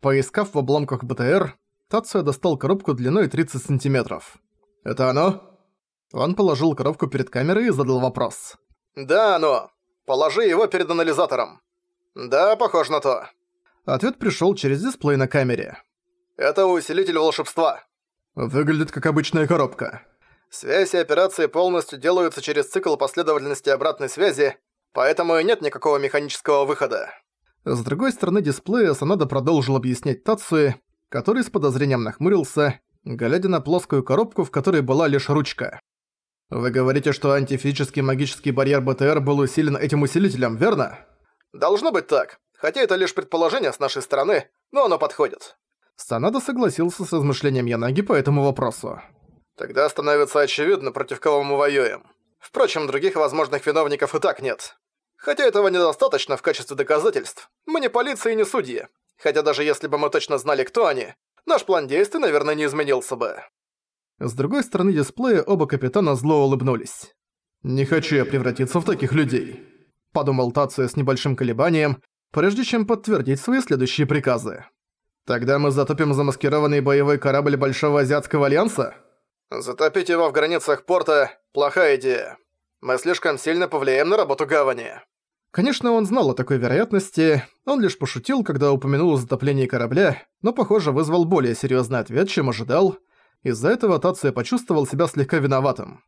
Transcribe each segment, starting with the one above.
Поискав в обломках БТР, Тацуя достал коробку длиной 30 сантиметров. «Это оно?» Он положил коробку перед камерой и задал вопрос. «Да, оно. Положи его перед анализатором». «Да, похож на то». Ответ пришёл через дисплей на камере. «Это усилитель волшебства». Выглядит как обычная коробка. Связь и операции полностью делаются через цикл последовательности обратной связи, поэтому и нет никакого механического выхода. С другой стороны дисплея Санада продолжил объяснять Тацуи, который с подозрением нахмурился, глядя на плоскую коробку, в которой была лишь ручка. «Вы говорите, что антифизический магический барьер БТР был усилен этим усилителем, верно?» «Должно быть так. Хотя это лишь предположение с нашей стороны, но оно подходит». Санада согласился с размышлением Янаги по этому вопросу. «Тогда становится очевидно, против кого мы воюем. Впрочем, других возможных виновников и так нет. Хотя этого недостаточно в качестве доказательств. Мы не полиция и не судьи. Хотя даже если бы мы точно знали, кто они, наш план действий, наверное, не изменился бы». С другой стороны дисплея оба капитана зло улыбнулись. «Не хочу я превратиться в таких людей», — подумал Тацуя с небольшим колебанием, прежде чем подтвердить свои следующие приказы. «Тогда мы затопим замаскированный боевой корабль Большого Азиатского Альянса?» «Затопить его в границах порта – плохая идея. Мы слишком сильно повлияем на работу гавани». Конечно, он знал о такой вероятности, он лишь пошутил, когда упомянул о затоплении корабля, но, похоже, вызвал более серьезный ответ, чем ожидал. Из-за этого Тация почувствовал себя слегка виноватым.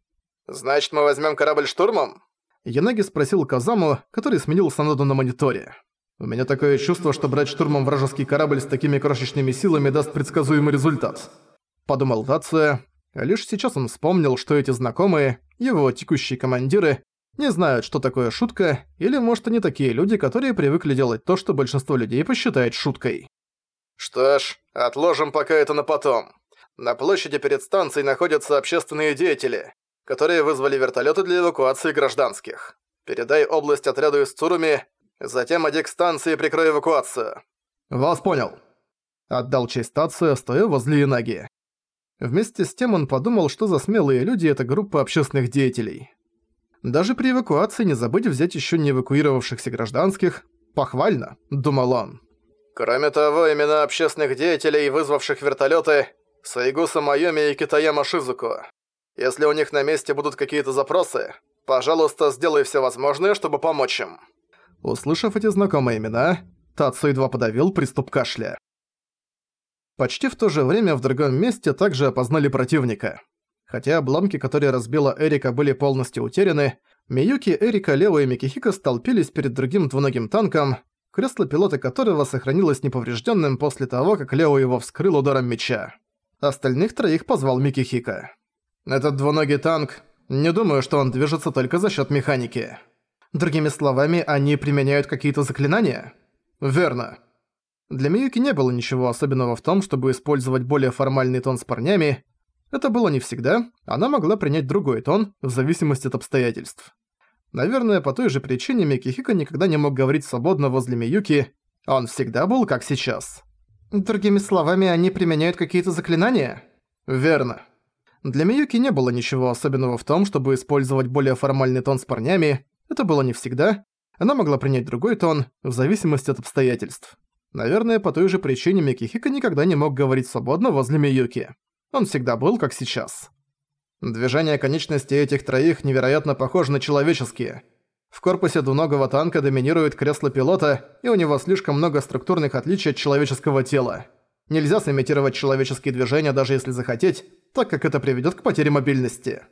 «Значит, мы возьмем корабль штурмом?» Янаги спросил Казаму, который сменил Саноду на мониторе. «У меня такое чувство, что брать штурмом вражеский корабль с такими крошечными силами даст предсказуемый результат», — подумал Тация. Лишь сейчас он вспомнил, что эти знакомые, его текущие командиры, не знают, что такое шутка, или может они такие люди, которые привыкли делать то, что большинство людей посчитает шуткой. Что ж, отложим пока это на потом. На площади перед станцией находятся общественные деятели, которые вызвали вертолеты для эвакуации гражданских. Передай область отряду из Цуруми, затем иди к станции и прикрой эвакуацию. Вас понял. Отдал честь стацию, стоя возле Инаги. Вместе с тем он подумал, что за смелые люди это группа общественных деятелей. Даже при эвакуации не забыть взять еще не эвакуировавшихся гражданских. Похвально, думал он. Кроме того, имена общественных деятелей, вызвавших вертолеты, Сайгуса Майоми и Китаяма Шизуко. Если у них на месте будут какие-то запросы, пожалуйста, сделай все возможное, чтобы помочь им. Услышав эти знакомые имена, Тацу едва подавил приступ кашля. Почти в то же время в другом месте также опознали противника. Хотя обломки, которые разбила Эрика, были полностью утеряны, Миюки, Эрика, Лео и Микихика столпились перед другим двуногим танком, кресло пилота которого сохранилось неповрежденным после того, как Лео его вскрыл ударом меча. Остальных троих позвал Микихика. «Этот двуногий танк, не думаю, что он движется только за счет механики. Другими словами, они применяют какие-то заклинания?» «Верно». Для Миюки не было ничего особенного в том, чтобы использовать более формальный тон с парнями, это было не всегда, она могла принять другой тон, в зависимости от обстоятельств. Наверное, по той же причине Микихика никогда не мог говорить свободно возле Миюки, он всегда был как сейчас. Другими словами, они применяют какие-то заклинания? Верно. Для Миюки не было ничего особенного в том, чтобы использовать более формальный тон с парнями, это было не всегда, она могла принять другой тон, в зависимости от обстоятельств. Наверное, по той же причине Микихика никогда не мог говорить свободно возле Миюки. Он всегда был как сейчас. Движения конечностей этих троих невероятно похожи на человеческие. В корпусе двуногого танка доминирует кресло пилота, и у него слишком много структурных отличий от человеческого тела. Нельзя сымитировать человеческие движения, даже если захотеть, так как это приведет к потере мобильности.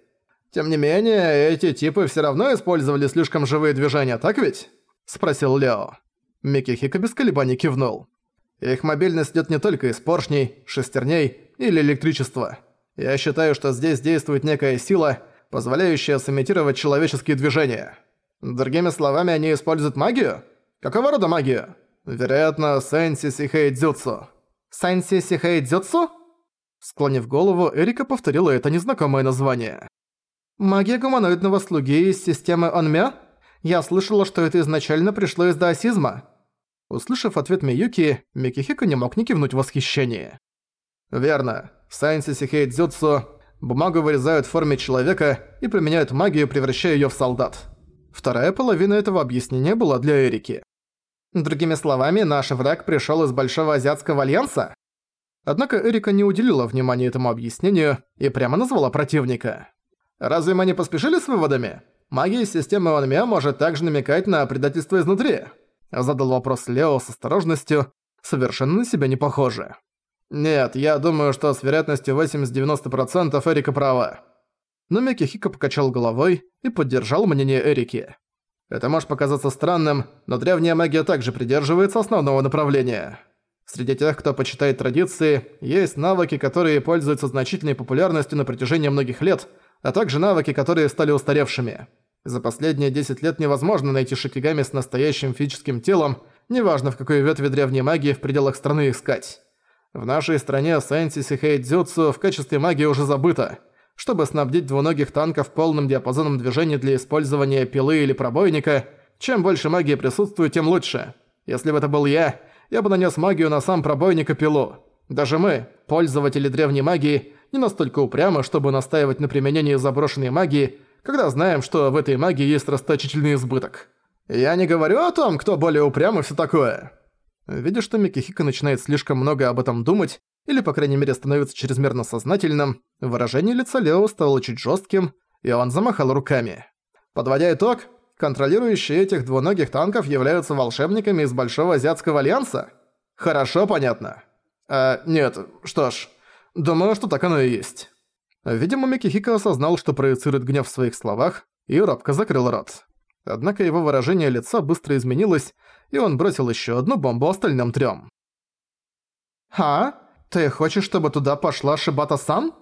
Тем не менее, эти типы все равно использовали слишком живые движения, так ведь? Спросил Лео. Микки Хика без колебаний кивнул. Их мобильность идет не только из поршней, шестерней или электричества. Я считаю, что здесь действует некая сила, позволяющая сымитировать человеческие движения. Другими словами, они используют магию? Какого рода магию? Вероятно, Сэнси Сихэй Дзюцу. Сэнси Сихэй Дзюцу? Склонив голову, Эрика повторила это незнакомое название. «Магия гуманоидного слуги из системы Онмя? Я слышала, что это изначально пришло из даосизма». Услышав ответ Миюки, Микихико не мог не кивнуть в восхищении. Верно. В Сайенсе Сихей Дзюцу бумагу вырезают в форме человека и применяют магию, превращая её в солдат. Вторая половина этого объяснения была для Эрики. Другими словами, наш враг пришёл из Большого Азиатского Альянса? Однако Эрика не уделила внимания этому объяснению и прямо назвала противника. Разве мы не поспешили с выводами? Магия системы Ванмя может также намекать на предательство изнутри. Задал вопрос Лео с осторожностью, совершенно на себя не похоже. Нет, я думаю, что с вероятностью 80-90% Эрика права. Но Микихико покачал головой и поддержал мнение Эрики. Это может показаться странным, но древняя магия также придерживается основного направления. Среди тех, кто почитает традиции, есть навыки, которые пользуются значительной популярностью на протяжении многих лет, а также навыки, которые стали устаревшими. За последние 10 лет невозможно найти шикигами с настоящим физическим телом, неважно в какой ветви древней магии в пределах страны искать. В нашей стране Сэнси Сихэй Дзюцу в качестве магии уже забыто – чтобы снабдить двуногих танков полным диапазоном движения для использования пилы или пробойника, чем больше магии присутствует, тем лучше. Если бы это был я, я бы нанес магию на сам пробойник и пилу. Даже мы, пользователи древней магии, не настолько упрямы, чтобы настаивать на применении заброшенной магии, когда знаем, что в этой магии есть расточительный избыток. Я не говорю о том, кто более упрям и всё такое. Видя, что Микихика начинает слишком много об этом думать, или, по крайней мере, становится чрезмерно сознательным, выражение лица Лео стало чуть жестким, и он замахал руками. Подводя итог, контролирующие этих двуногих танков являются волшебниками из Большого Азиатского Альянса? Хорошо, понятно. А, нет, что ж, думаю, что так оно и есть. Видимо, Микихико осознал, что проецирует гнев в своих словах, и робко закрыл рот. Однако его выражение лица быстро изменилось, и он бросил еще одну бомбу остальным трем. «А? «Ты хочешь, чтобы туда пошла Шибата-сан?»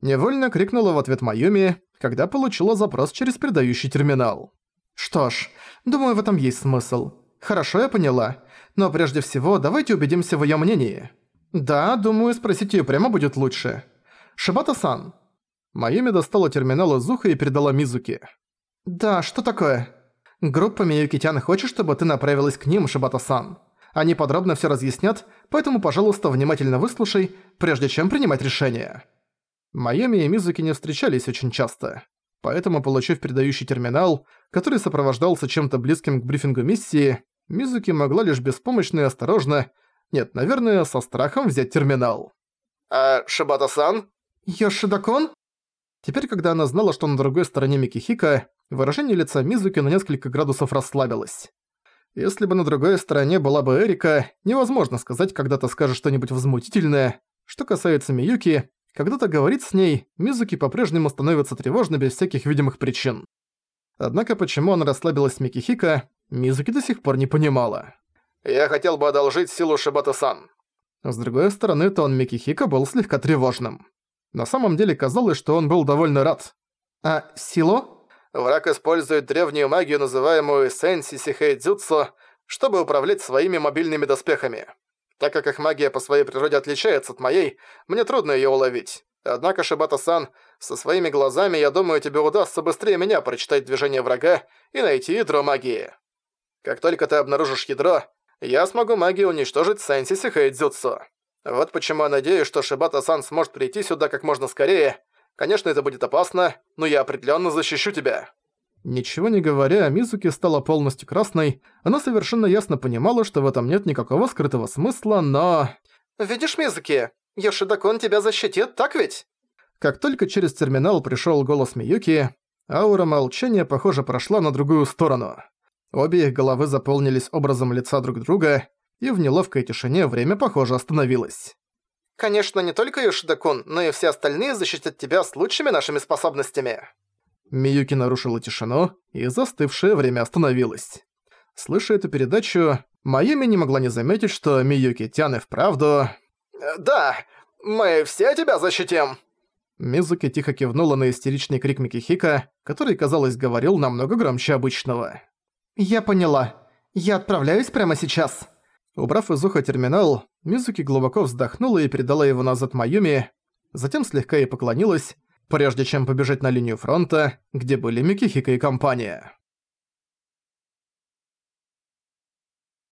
Невольно крикнула в ответ Майюми, когда получила запрос через передающий терминал. «Что ж, думаю, в этом есть смысл. Хорошо, я поняла. Но прежде всего, давайте убедимся в её мнении. Да, думаю, спросить её прямо будет лучше. Шибата-сан». Майюми достала терминал из уха и передала Мизуки. «Да, что такое?» «Группа Миюкитян хочет, чтобы ты направилась к ним, Шибата-сан. Они подробно все разъяснят, поэтому, пожалуйста, внимательно выслушай, прежде чем принимать решение». Майами и Мизуки не встречались очень часто. Поэтому, получив передающий терминал, который сопровождался чем-то близким к брифингу миссии, Мизуки могла лишь беспомощно и осторожно, нет, наверное, со страхом взять терминал. «А Шибата-сан?» «Йошидакон?» Теперь, когда она знала, что на другой стороне Микихика, выражение лица Мизуки на несколько градусов расслабилось. Если бы на другой стороне была бы Эрика, невозможно сказать, когда ты скажешь что-нибудь возмутительное. Что касается Миюки, когда ты говорит с ней, Мизуки по-прежнему становится тревожно без всяких видимых причин. Однако почему она расслабилась с Микихика, Мизуки до сих пор не понимала. «Я хотел бы одолжить силу Шибата-сан». С другой стороны, то он Микихика был слегка тревожным. На самом деле казалось, что он был довольно рад. «А силу?» Враг использует древнюю магию, называемую Сенси Сихэй Дзюцу, чтобы управлять своими мобильными доспехами. Так как их магия по своей природе отличается от моей, мне трудно её уловить. Однако, Шибата-сан, со своими глазами, я думаю, тебе удастся быстрее меня прочитать движение врага и найти ядро магии. Как только ты обнаружишь ядро, я смогу магией уничтожить Сенси Сихэй Дзюцу. Вот почему я надеюсь, что Шибата-сан сможет прийти сюда как можно скорее, Конечно, это будет опасно, но я определенно защищу тебя». Ничего не говоря, Мизуки стала полностью красной. Она совершенно ясно понимала, что в этом нет никакого скрытого смысла, но... «Видишь, Мизуки, Йошидакон тебя защитит, так ведь?» Как только через терминал пришёл голос Миюки, аура молчания, похоже, прошла на другую сторону. Обе их головы заполнились образом лица друг друга, и в неловкой тишине время, похоже, остановилось. Конечно, не только Йошидакун, но и все остальные защитят тебя с лучшими нашими способностями». Миюки нарушила тишину, и застывшее время остановилось. Слыша эту передачу, Майюми не могла не заметить, что Миюки Тян и вправду... «Э, «Да, мы все тебя защитим!» Мизуки тихо кивнула на истеричный крик Микихика, который, казалось, говорил намного громче обычного. «Я поняла. Я отправляюсь прямо сейчас». Убрав из уха терминал, Мизуки глубоко вздохнула и передала его назад Майюми, затем слегка ей поклонилась, прежде чем побежать на линию фронта, где были Микихика и компания.